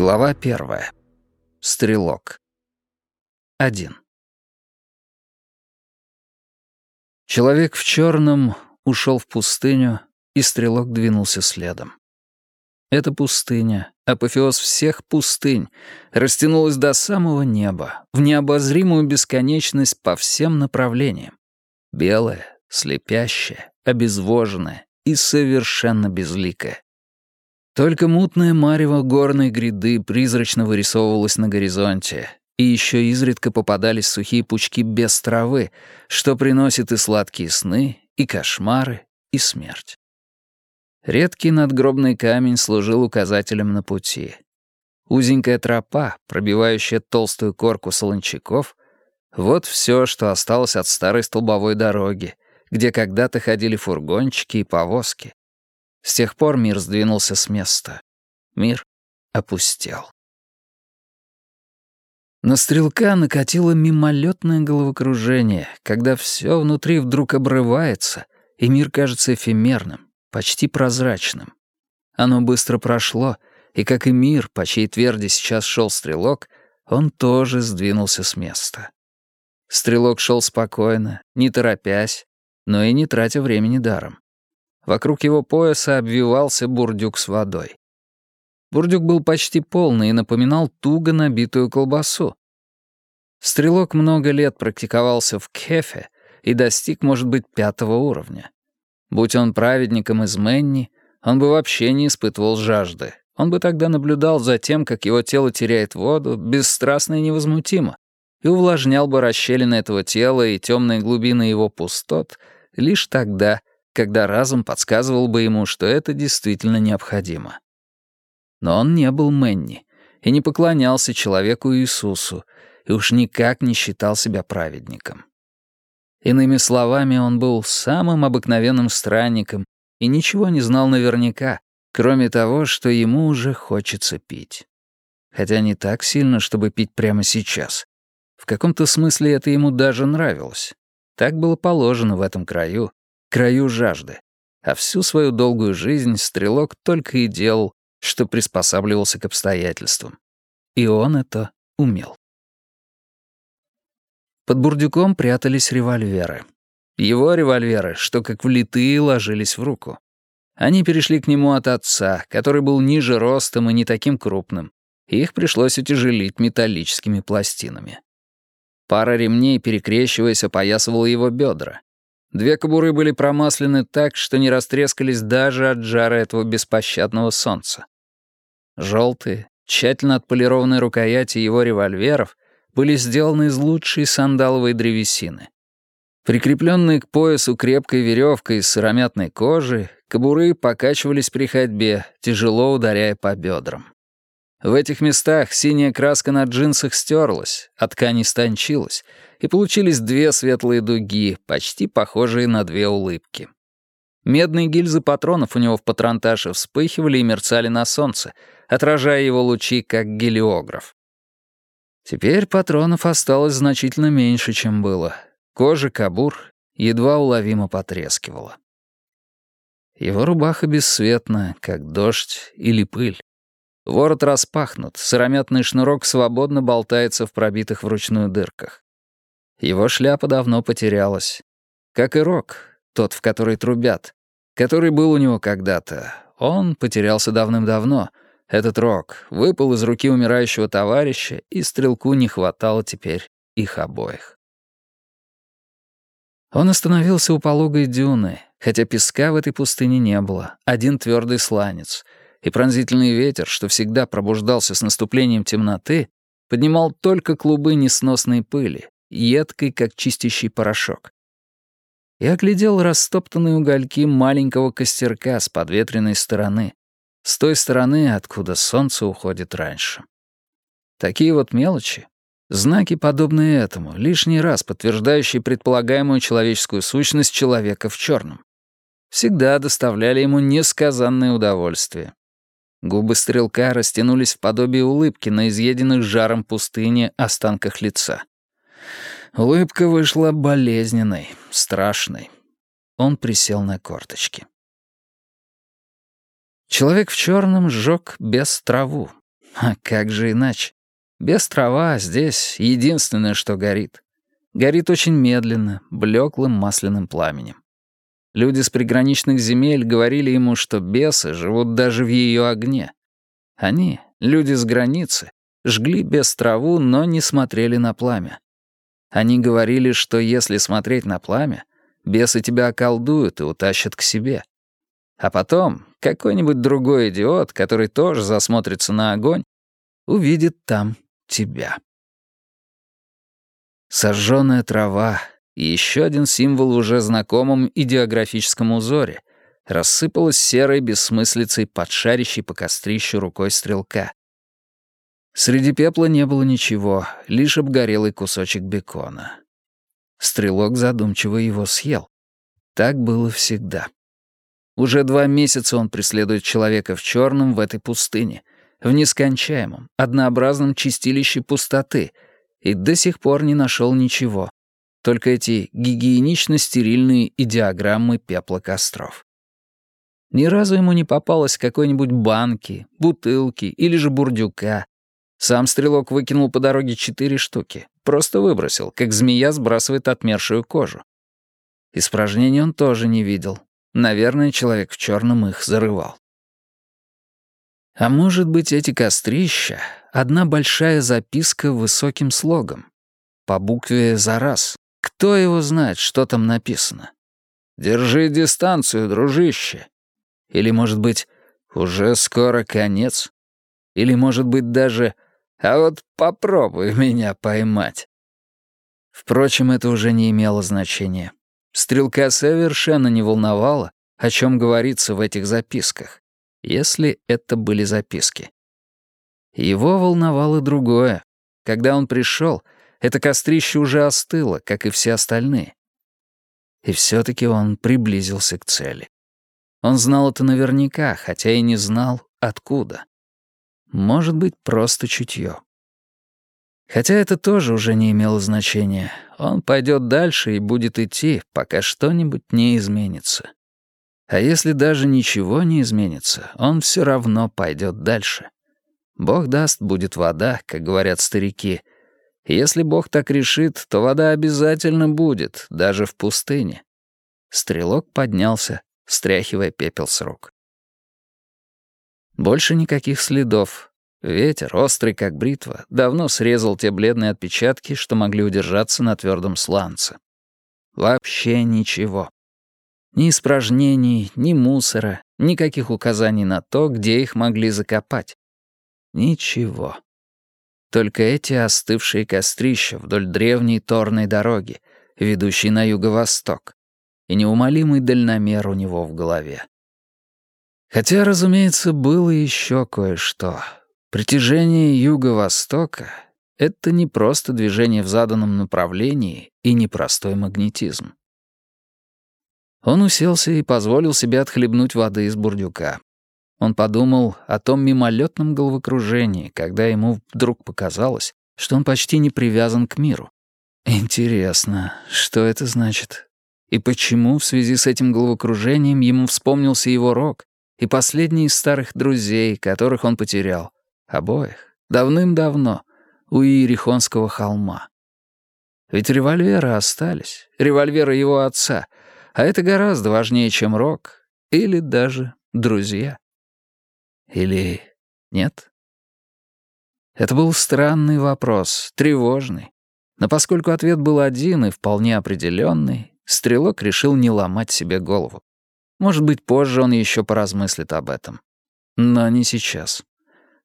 Глава первая. Стрелок. Один. Человек в черном ушел в пустыню, и стрелок двинулся следом. Эта пустыня, апофеоз всех пустынь, растянулась до самого неба, в необозримую бесконечность по всем направлениям. Белая, слепящая, обезвоженная и совершенно безликая. Только мутная марево горной гряды призрачно вырисовывалась на горизонте, и еще изредка попадались сухие пучки без травы, что приносит и сладкие сны, и кошмары, и смерть. Редкий надгробный камень служил указателем на пути. Узенькая тропа, пробивающая толстую корку солончаков, вот все, что осталось от старой столбовой дороги, где когда-то ходили фургончики и повозки. С тех пор мир сдвинулся с места. Мир опустел. На стрелка накатило мимолетное головокружение, когда все внутри вдруг обрывается, и мир кажется эфемерным, почти прозрачным. Оно быстро прошло, и, как и мир, по чьей тверди сейчас шел стрелок, он тоже сдвинулся с места. Стрелок шел спокойно, не торопясь, но и не тратя времени даром. Вокруг его пояса обвивался бурдюк с водой. Бурдюк был почти полный и напоминал туго набитую колбасу. Стрелок много лет практиковался в кефе и достиг, может быть, пятого уровня. Будь он праведником из Мэнни, он бы вообще не испытывал жажды. Он бы тогда наблюдал за тем, как его тело теряет воду, бесстрастно и невозмутимо, и увлажнял бы расщелины этого тела и темные глубины его пустот лишь тогда, когда разум подсказывал бы ему, что это действительно необходимо. Но он не был Мэнни и не поклонялся человеку Иисусу, и уж никак не считал себя праведником. Иными словами, он был самым обыкновенным странником и ничего не знал наверняка, кроме того, что ему уже хочется пить. Хотя не так сильно, чтобы пить прямо сейчас. В каком-то смысле это ему даже нравилось. Так было положено в этом краю, краю жажды. А всю свою долгую жизнь стрелок только и делал, что приспосабливался к обстоятельствам. И он это умел. Под бурдюком прятались револьверы. Его револьверы, что как влитые, ложились в руку. Они перешли к нему от отца, который был ниже ростом и не таким крупным. их пришлось утяжелить металлическими пластинами. Пара ремней, перекрещиваясь, опоясывала его бедра. Две кобуры были промаслены так, что не растрескались даже от жара этого беспощадного солнца. Желтые, тщательно отполированные рукояти его револьверов были сделаны из лучшей сандаловой древесины. Прикрепленные к поясу крепкой веревкой из сыромятной кожи, кобуры покачивались при ходьбе, тяжело ударяя по бедрам. В этих местах синяя краска на джинсах стерлась, а ткань истончилась, и получились две светлые дуги, почти похожие на две улыбки. Медные гильзы патронов у него в патронташе вспыхивали и мерцали на солнце, отражая его лучи, как гелиограф. Теперь патронов осталось значительно меньше, чем было. Кожа кабур едва уловимо потрескивала. Его рубаха бесцветна, как дождь или пыль. Ворот распахнут, сыромятный шнурок свободно болтается в пробитых вручную дырках. Его шляпа давно потерялась. Как и рог, тот, в который трубят, который был у него когда-то. Он потерялся давным-давно. Этот рог выпал из руки умирающего товарища, и стрелку не хватало теперь их обоих. Он остановился у пологой дюны, хотя песка в этой пустыне не было, один твердый сланец, и пронзительный ветер, что всегда пробуждался с наступлением темноты, поднимал только клубы несносной пыли, едкой, как чистящий порошок. Я оглядел растоптанные угольки маленького костерка с подветренной стороны, с той стороны, откуда солнце уходит раньше. Такие вот мелочи, знаки, подобные этому, лишний раз подтверждающие предполагаемую человеческую сущность человека в черном, всегда доставляли ему несказанное удовольствие. Губы стрелка растянулись в подобие улыбки на изъеденных жаром пустыне останках лица. Улыбка вышла болезненной, страшной. Он присел на корточки. Человек в черном сжег без траву. А как же иначе? Без трава здесь единственное, что горит. Горит очень медленно, блеклым масляным пламенем. Люди с приграничных земель говорили ему, что бесы живут даже в ее огне. Они, люди с границы, жгли без траву, но не смотрели на пламя. Они говорили, что если смотреть на пламя, бесы тебя околдуют и утащат к себе. А потом какой-нибудь другой идиот, который тоже засмотрится на огонь, увидит там тебя. Сожженная трава еще один символ в уже знакомом идеографическом узоре рассыпалась серой бессмыслицей под шарящей по кострищу рукой стрелка. Среди пепла не было ничего, лишь обгорелый кусочек бекона. Стрелок задумчиво его съел. Так было всегда. Уже два месяца он преследует человека в черном в этой пустыне, в нескончаемом, однообразном чистилище пустоты, и до сих пор не нашел ничего. Только эти гигиенично-стерильные идеограммы пепла костров. Ни разу ему не попалось какой-нибудь банки, бутылки или же бурдюка. Сам стрелок выкинул по дороге четыре штуки. Просто выбросил, как змея сбрасывает отмершую кожу. Испражнений он тоже не видел. Наверное, человек в черном их зарывал. А может быть, эти кострища — одна большая записка высоким слогом. По букве «за раз». Кто его знает, что там написано? «Держи дистанцию, дружище». Или, может быть, «уже скоро конец». Или, может быть, даже «а вот попробуй меня поймать». Впрочем, это уже не имело значения. Стрелка совершенно не волновала, о чем говорится в этих записках если это были записки. Его волновало другое. Когда он пришел, это кострище уже остыло, как и все остальные. И все-таки он приблизился к цели. Он знал это наверняка, хотя и не знал, откуда. Может быть, просто чутье. Хотя это тоже уже не имело значения. Он пойдет дальше и будет идти, пока что-нибудь не изменится. А если даже ничего не изменится, он все равно пойдет дальше. Бог даст, будет вода, как говорят старики. Если Бог так решит, то вода обязательно будет, даже в пустыне. Стрелок поднялся, стряхивая пепел с рук. Больше никаких следов. Ветер, острый как бритва, давно срезал те бледные отпечатки, что могли удержаться на твердом сланце. Вообще ничего. Ни испражнений, ни мусора, никаких указаний на то, где их могли закопать. Ничего. Только эти остывшие кострища вдоль древней торной дороги, ведущей на юго-восток, и неумолимый дальномер у него в голове. Хотя, разумеется, было еще кое-что. Притяжение юго-востока — это не просто движение в заданном направлении и непростой магнетизм. Он уселся и позволил себе отхлебнуть воды из бурдюка. Он подумал о том мимолетном головокружении, когда ему вдруг показалось, что он почти не привязан к миру. Интересно, что это значит? И почему в связи с этим головокружением ему вспомнился его рок и последний из старых друзей, которых он потерял? Обоих. Давным-давно. У Иерихонского холма. Ведь револьверы остались. Револьверы его отца — а это гораздо важнее, чем рок. Или даже друзья. Или нет? Это был странный вопрос, тревожный. Но поскольку ответ был один и вполне определенный, Стрелок решил не ломать себе голову. Может быть, позже он еще поразмыслит об этом. Но не сейчас.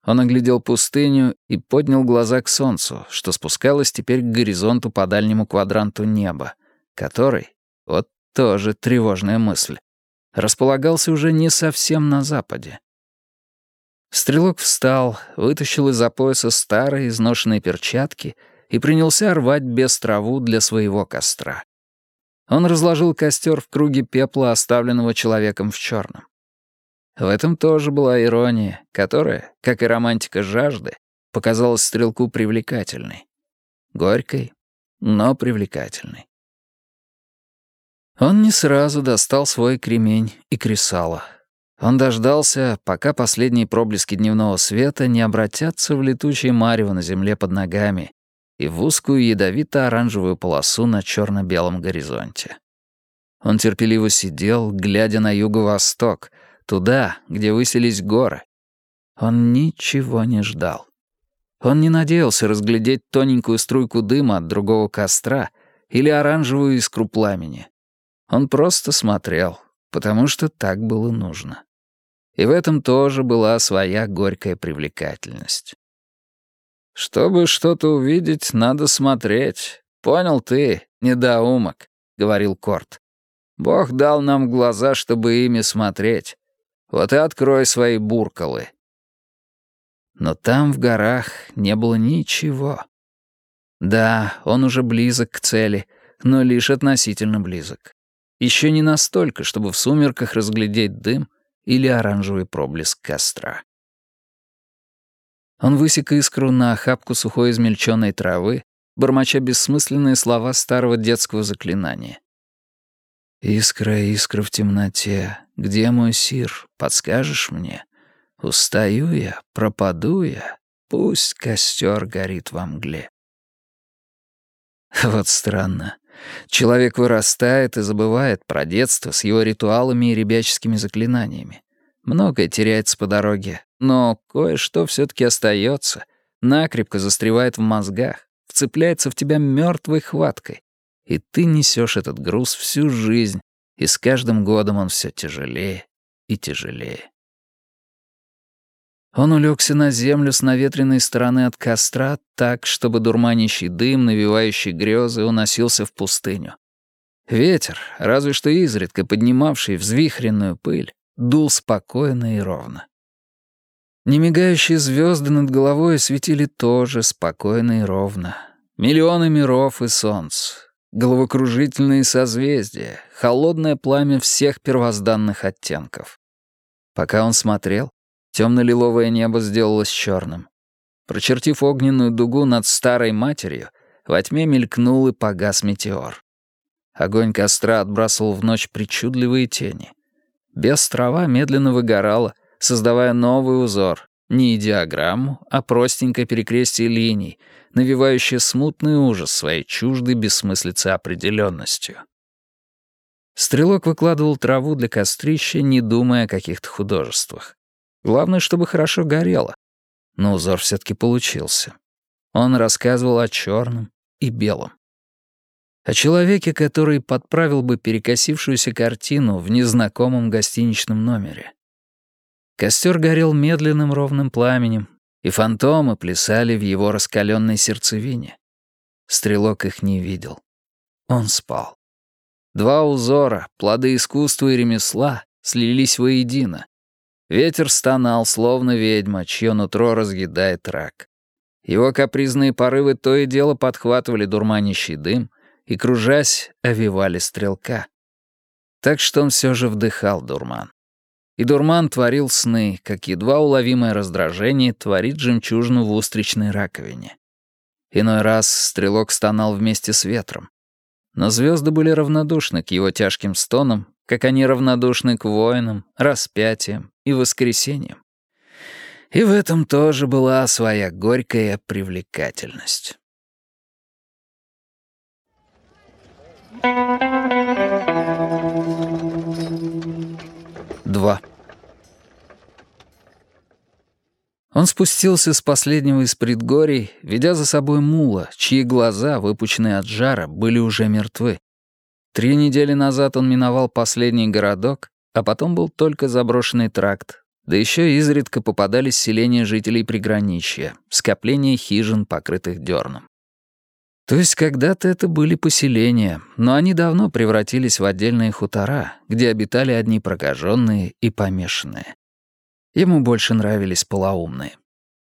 Он оглядел пустыню и поднял глаза к солнцу, что спускалось теперь к горизонту по дальнему квадранту неба, который, вот тоже тревожная мысль. Располагался уже не совсем на западе. Стрелок встал, вытащил из-за пояса старые изношенные перчатки и принялся рвать без траву для своего костра. Он разложил костер в круге пепла, оставленного человеком в черном. В этом тоже была ирония, которая, как и романтика жажды, показалась стрелку привлекательной. Горькой, но привлекательной. Он не сразу достал свой кремень и кресало. Он дождался, пока последние проблески дневного света не обратятся в летучее марево на земле под ногами и в узкую ядовито-оранжевую полосу на черно-белом горизонте. Он терпеливо сидел, глядя на юго-восток, туда, где высились горы. Он ничего не ждал. Он не надеялся разглядеть тоненькую струйку дыма от другого костра или оранжевую искру пламени. Он просто смотрел, потому что так было нужно. И в этом тоже была своя горькая привлекательность. «Чтобы что-то увидеть, надо смотреть. Понял ты, недоумок», — говорил Корт. «Бог дал нам глаза, чтобы ими смотреть. Вот и открой свои буркалы». Но там, в горах, не было ничего. Да, он уже близок к цели, но лишь относительно близок. Еще не настолько, чтобы в сумерках разглядеть дым или оранжевый проблеск костра. Он высек искру на охапку сухой измельченной травы, бормоча бессмысленные слова старого детского заклинания. «Искра, искра в темноте, где мой сир, подскажешь мне? Устаю я, пропаду я, пусть костер горит во мгле». Вот странно. Человек вырастает и забывает про детство с его ритуалами и ребяческими заклинаниями. Многое теряется по дороге, но кое-что все-таки остается, накрепко застревает в мозгах, вцепляется в тебя мертвой хваткой. И ты несешь этот груз всю жизнь, и с каждым годом он все тяжелее и тяжелее. Он улегся на землю с наветренной стороны от костра так, чтобы дурманящий дым, навевающий грезы, уносился в пустыню. Ветер, разве что изредка поднимавший взвихренную пыль, дул спокойно и ровно. Немигающие звезды над головой светили тоже спокойно и ровно. Миллионы миров и солнц, головокружительные созвездия, холодное пламя всех первозданных оттенков. Пока он смотрел, Темно-лиловое небо сделалось черным. Прочертив огненную дугу над старой матерью, во тьме мелькнул и погас метеор. Огонь костра отбрасывал в ночь причудливые тени. Без трава медленно выгорала, создавая новый узор, не диаграмму, а простенькое перекрестие линий, навевающее смутный ужас своей чуждой бессмыслицы определенностью. Стрелок выкладывал траву для кострища, не думая о каких-то художествах. Главное, чтобы хорошо горело. Но узор все-таки получился. Он рассказывал о черном и белом. О человеке, который подправил бы перекосившуюся картину в незнакомом гостиничном номере. Костер горел медленным ровным пламенем, и фантомы плясали в его раскаленной сердцевине. Стрелок их не видел. Он спал. Два узора, плоды искусства и ремесла, слились воедино, Ветер стонал, словно ведьма, чье нутро разъедает рак. Его капризные порывы то и дело подхватывали дурманящий дым и, кружась, овивали стрелка. Так что он все же вдыхал дурман. И дурман творил сны, как едва уловимое раздражение творит жемчужину в устричной раковине. Иной раз стрелок стонал вместе с ветром. Но звезды были равнодушны к его тяжким стонам как они равнодушны к воинам, распятиям и воскресениям. И в этом тоже была своя горькая привлекательность. Два. Он спустился с последнего из предгорий, ведя за собой мула, чьи глаза, выпученные от жара, были уже мертвы. Три недели назад он миновал последний городок, а потом был только заброшенный тракт, да еще изредка попадались селения жителей приграничья, скопления хижин, покрытых дерном. То есть когда-то это были поселения, но они давно превратились в отдельные хутора, где обитали одни прокаженные и помешанные. Ему больше нравились полоумные.